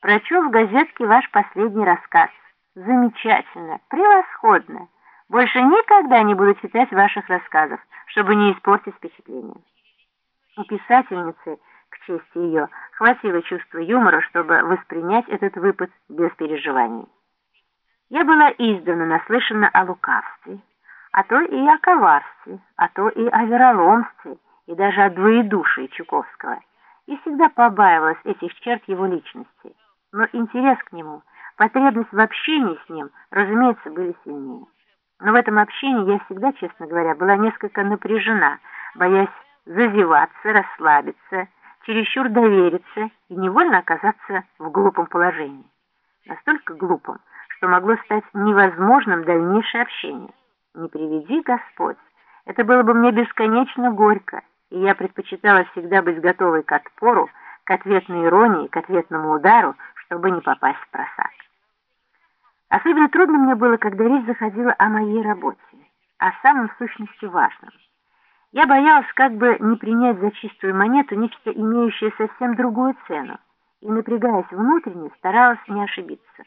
Прочел в газетке ваш последний рассказ. Замечательно, превосходно. Больше никогда не буду читать ваших рассказов, чтобы не испортить впечатление. У писательницы, к чести ее, хватило чувства юмора, чтобы воспринять этот выпад без переживаний. Я была издавна наслышана о лукавстве, а то и о коварстве, а то и о вероломстве, и даже о двоедушии Чуковского, и всегда побаивалась этих черт его личности. Но интерес к нему, потребность в общении с ним, разумеется, были сильнее. Но в этом общении я всегда, честно говоря, была несколько напряжена, боясь зазеваться, расслабиться, чересчур довериться и невольно оказаться в глупом положении. Настолько глупом, что могло стать невозможным дальнейшее общение. Не приведи Господь, это было бы мне бесконечно горько, и я предпочитала всегда быть готовой к отпору, к ответной иронии, к ответному удару, чтобы не попасть в просак. Особенно трудно мне было, когда речь заходила о моей работе, о самом сущности важном. Я боялась как бы не принять за чистую монету нечто, имеющее совсем другую цену, и, напрягаясь внутренне, старалась не ошибиться.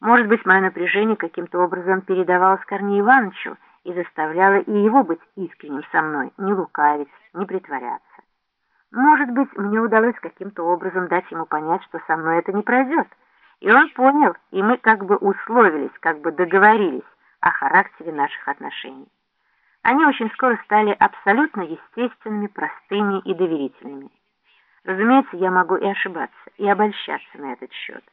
Может быть, мое напряжение каким-то образом передавалось Корнею Ивановичу и заставляло и его быть искренним со мной, не лукавить, не притворяться. Может быть, мне удалось каким-то образом дать ему понять, что со мной это не пройдет, и он понял, и мы как бы условились, как бы договорились о характере наших отношений. Они очень скоро стали абсолютно естественными, простыми и доверительными. Разумеется, я могу и ошибаться, и обольщаться на этот счет.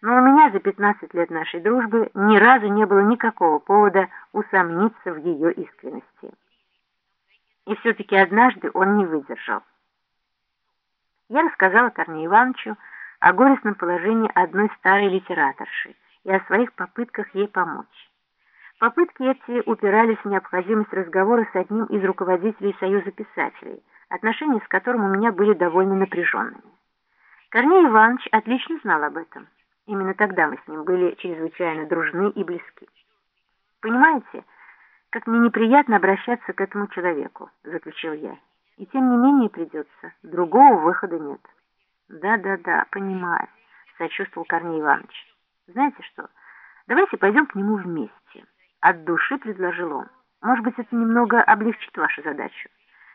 Но у меня за 15 лет нашей дружбы ни разу не было никакого повода усомниться в ее искренности. И все-таки однажды он не выдержал. Я рассказала Корнею Ивановичу о горестном положении одной старой литераторши и о своих попытках ей помочь. Попытки эти упирались в необходимость разговора с одним из руководителей Союза писателей, отношения с которым у меня были довольно напряженными. Корней Иванович отлично знал об этом. Именно тогда мы с ним были чрезвычайно дружны и близки. «Понимаете, как мне неприятно обращаться к этому человеку», — заключил я. «И тем не менее придется. Другого выхода нет». «Да-да-да, понимаю», — сочувствовал Корней Иванович. «Знаете что, давайте пойдем к нему вместе». От души предложил он. Может быть, это немного облегчит вашу задачу.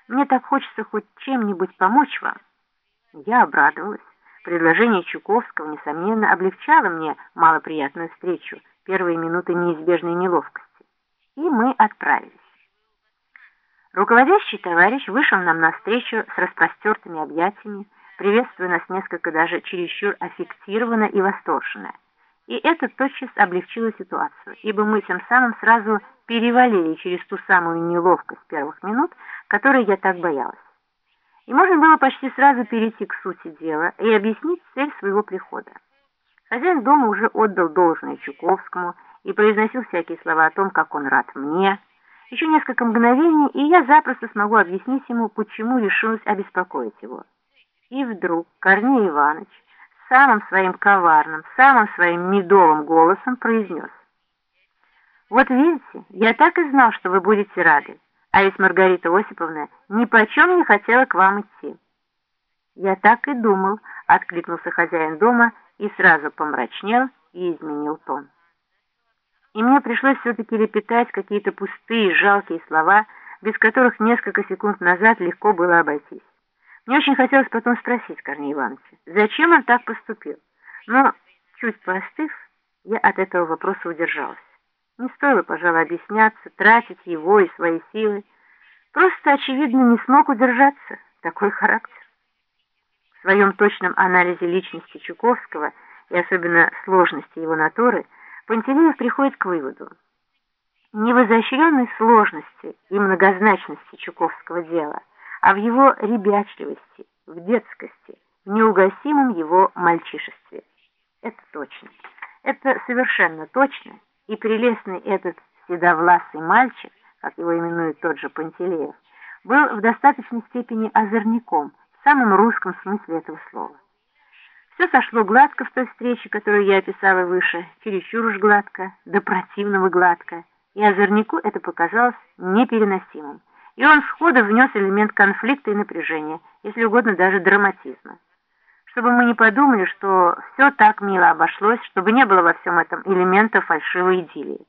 Мне так хочется хоть чем-нибудь помочь вам. Я обрадовалась. Предложение Чуковского, несомненно, облегчало мне малоприятную встречу, первые минуты неизбежной неловкости. И мы отправились. Руководящий товарищ вышел нам навстречу с распростертыми объятиями, приветствуя нас несколько даже чересчур аффектированно и восторженно. И это тотчас облегчило ситуацию, ибо мы тем самым сразу перевалили через ту самую неловкость первых минут, которой я так боялась. И можно было почти сразу перейти к сути дела и объяснить цель своего прихода. Хозяин дома уже отдал должное Чуковскому и произносил всякие слова о том, как он рад мне. Еще несколько мгновений, и я запросто смогу объяснить ему, почему решилась обеспокоить его. И вдруг Корней Иванович самым своим коварным, самым своим медовым голосом произнес. «Вот видите, я так и знал, что вы будете рады, а ведь Маргарита Осиповна ни почем не хотела к вам идти». «Я так и думал», — откликнулся хозяин дома и сразу помрачнел и изменил тон. И мне пришлось все-таки лепетать какие-то пустые, жалкие слова, без которых несколько секунд назад легко было обойтись. Мне очень хотелось потом спросить Корнея Ивановича, зачем он так поступил. Но, чуть поостыв, я от этого вопроса удержалась. Не стоило, пожалуй, объясняться, тратить его и свои силы. Просто, очевидно, не смог удержаться. Такой характер. В своем точном анализе личности Чуковского и особенно сложности его натуры Пантелеев приходит к выводу. Не в изощренной сложности и многозначности Чуковского дела – а в его ребячливости, в детскости, в неугасимом его мальчишестве. Это точно. Это совершенно точно. И прелестный этот седовласый мальчик, как его именует тот же Пантелеев, был в достаточной степени озорником, в самом русском смысле этого слова. Все сошло гладко в той встрече, которую я описала выше, чересчур уж гладко, до противного гладко, и озорнику это показалось непереносимым и он сходу внес элемент конфликта и напряжения, если угодно даже драматизма. чтобы мы не подумали, что все так мило обошлось, чтобы не было во всем этом элемента фальшивой идиллии.